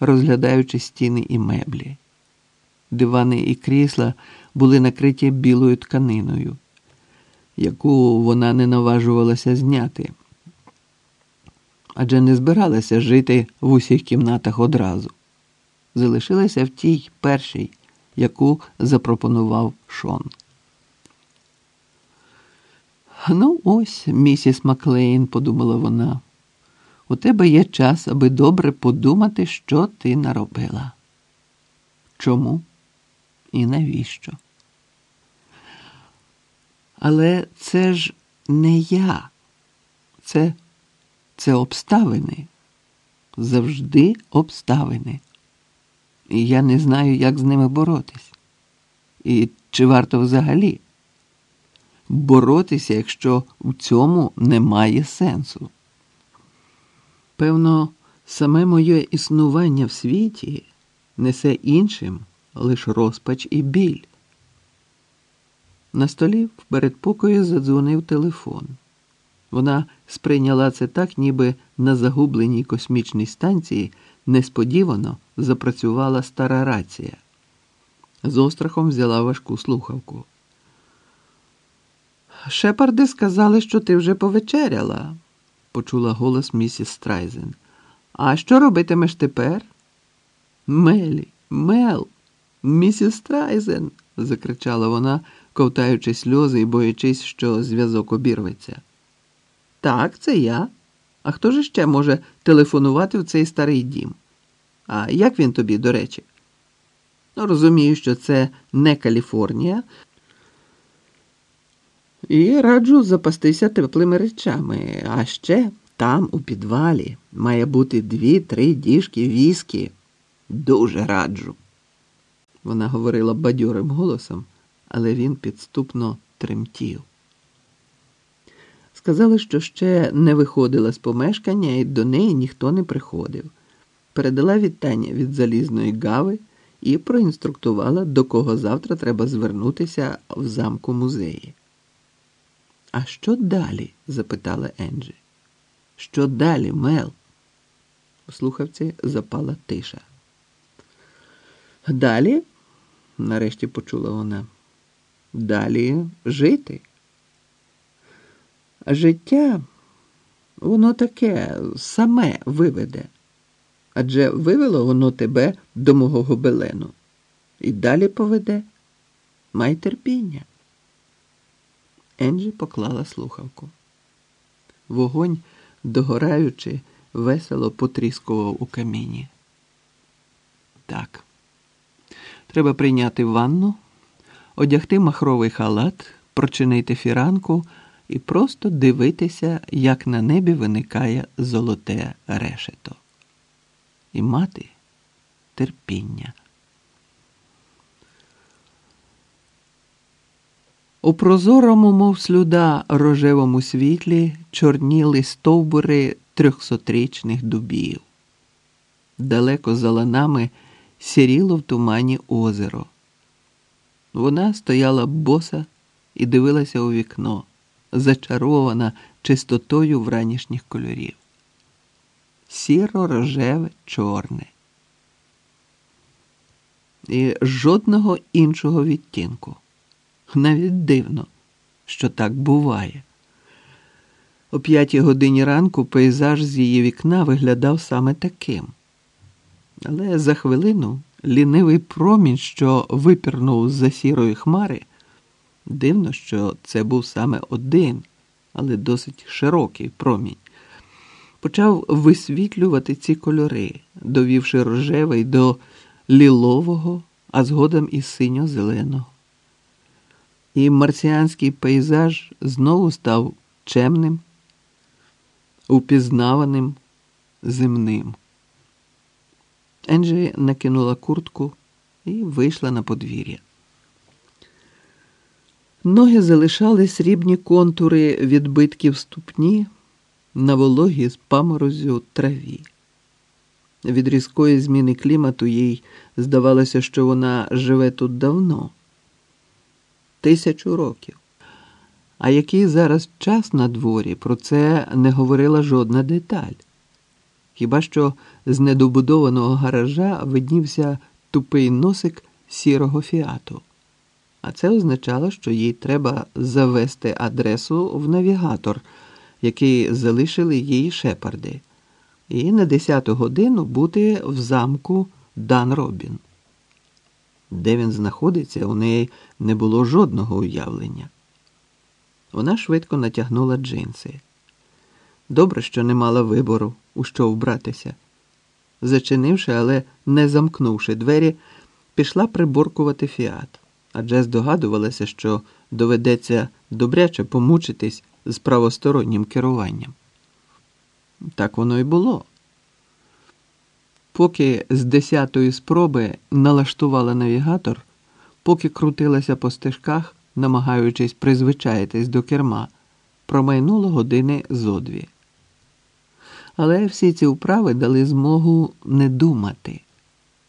розглядаючи стіни і меблі. Дивани і крісла були накриті білою тканиною, яку вона не наважувалася зняти, адже не збиралася жити в усіх кімнатах одразу. Залишилася в тій першій, яку запропонував Шон. Ну, ось, місіс Маклейн, подумала вона, у тебе є час, аби добре подумати, що ти наробила. Чому і навіщо? Але це ж не я, це, це обставини, завжди обставини. І я не знаю, як з ними боротись. І чи варто взагалі боротися, якщо в цьому немає сенсу? Певно, саме моє існування в світі несе іншим лише розпач і біль. На столі в передпокої задзвонив телефон. Вона сприйняла це так, ніби на загубленій космічній станції несподівано запрацювала стара рація. З острахом взяла важку слухавку. Шепарди сказали, що ти вже повечеряла, почула голос місіс Страйзен. А що робитимеш тепер? Мелі, Мел, місіс Страйзен, закричала вона, ковтаючи сльози і боячись, що зв'язок обірветься. Так, це я. А хто ж ще може телефонувати в цей старий дім? А як він тобі, до речі? Ну, розумію, що це не Каліфорнія. І раджу запастися теплими речами. А ще там, у підвалі, має бути дві-три діжки віскі. Дуже раджу. Вона говорила бадьорим голосом, але він підступно тремтів. Сказали, що ще не виходила з помешкання, і до неї ніхто не приходив. Передала вітання від залізної гави і проінструктувала, до кого завтра треба звернутися в замку музеї. А що далі? запитала Енджі. Що далі, Мел? У слухавці запала тиша. Далі, нарешті почула вона, далі жити. Життя, воно таке саме виведе. Адже вивело воно тебе до мого гобелену. І далі поведе. Май терпіння. Енджі поклала слухавку. Вогонь, догораючи, весело потріскував у каміні. Так. Треба прийняти ванну, одягти махровий халат, прочинити фіранку і просто дивитися, як на небі виникає золоте решето. І мати терпіння. У прозорому, мов слюда, рожевому світлі чорніли стовбури трьохсотрічних дубів. Далеко за ланами сіріло в тумані озеро. Вона стояла боса і дивилася у вікно, зачарована чистотою вранішніх кольорів. Сіро рожеве, чорне. І жодного іншого відтінку. Навіть дивно, що так буває. О п'ятій годині ранку пейзаж з її вікна виглядав саме таким. Але за хвилину лінивий промінь, що випірнув з-за сірої хмари, дивно, що це був саме один, але досить широкий промінь, почав висвітлювати ці кольори, довівши рожевий до лілового, а згодом і синьо-зеленого. І марсіанський пейзаж знову став чемним, упізнаваним, земним. Енджі накинула куртку і вийшла на подвір'я. Ноги залишали срібні контури відбитків ступні на вологі з паморозю траві. Від різкої зміни клімату їй здавалося, що вона живе тут давно тисячу років. А який зараз час на дворі, про це не говорила жодна деталь. Хіба що з недобудованого гаража виднівся тупий носик сірого фіату. А це означало, що їй треба завести адресу в навігатор, який залишили їй шепарди, і на 10-ту годину бути в замку Дан Робін. Де він знаходиться, у неї не було жодного уявлення. Вона швидко натягнула джинси. Добре, що не мала вибору, у що вбратися. Зачинивши, але не замкнувши двері, пішла приборкувати фіат, адже здогадувалася, що доведеться добряче помучитись з правостороннім керуванням. Так воно й було. Поки з десятої спроби налаштувала навігатор, поки крутилася по стежках, намагаючись призвичаїтись до керма, промайнуло години зо дві. Але всі ці вправи дали змогу не думати,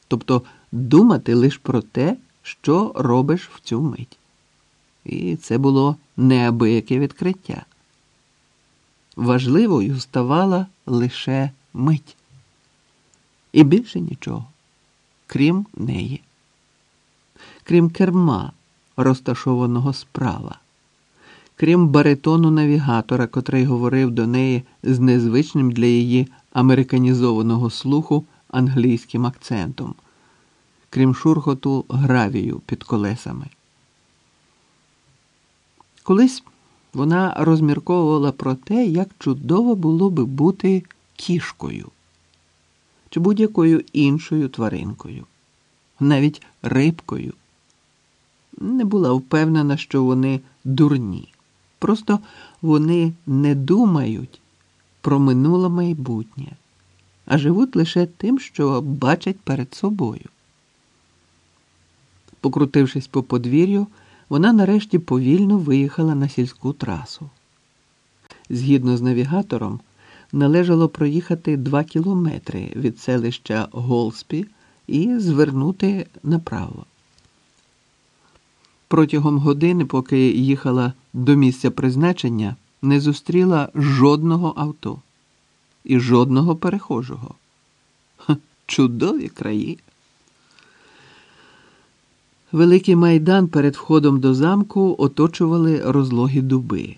тобто думати лише про те, що робиш в цю мить. І це було неабияке відкриття. Важливою ставала лише мить. І більше нічого, крім неї, крім керма, розташованого справа, крім баритону навігатора, котрий говорив до неї з незвичним для її американізованого слуху англійським акцентом, крім шурхоту гравію під колесами. Колись вона розмірковувала про те, як чудово було би бути кішкою чи будь-якою іншою тваринкою, навіть рибкою. Не була впевнена, що вони дурні. Просто вони не думають про минуле майбутнє, а живуть лише тим, що бачать перед собою. Покрутившись по подвір'ю, вона нарешті повільно виїхала на сільську трасу. Згідно з навігатором, належало проїхати два кілометри від селища Голспі і звернути направо. Протягом години, поки їхала до місця призначення, не зустріла жодного авто і жодного перехожого. Ха, чудові краї. Великий майдан перед входом до замку оточували розлогі дуби.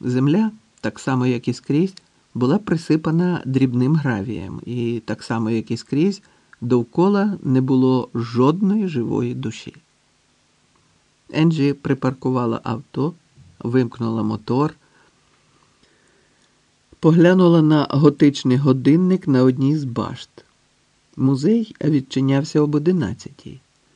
Земля, так само як і скрізь, була присипана дрібним гравієм, і так само, як і скрізь, довкола не було жодної живої душі. Енджі припаркувала авто, вимкнула мотор, поглянула на готичний годинник на одній з башт. Музей відчинявся об одинадцятій.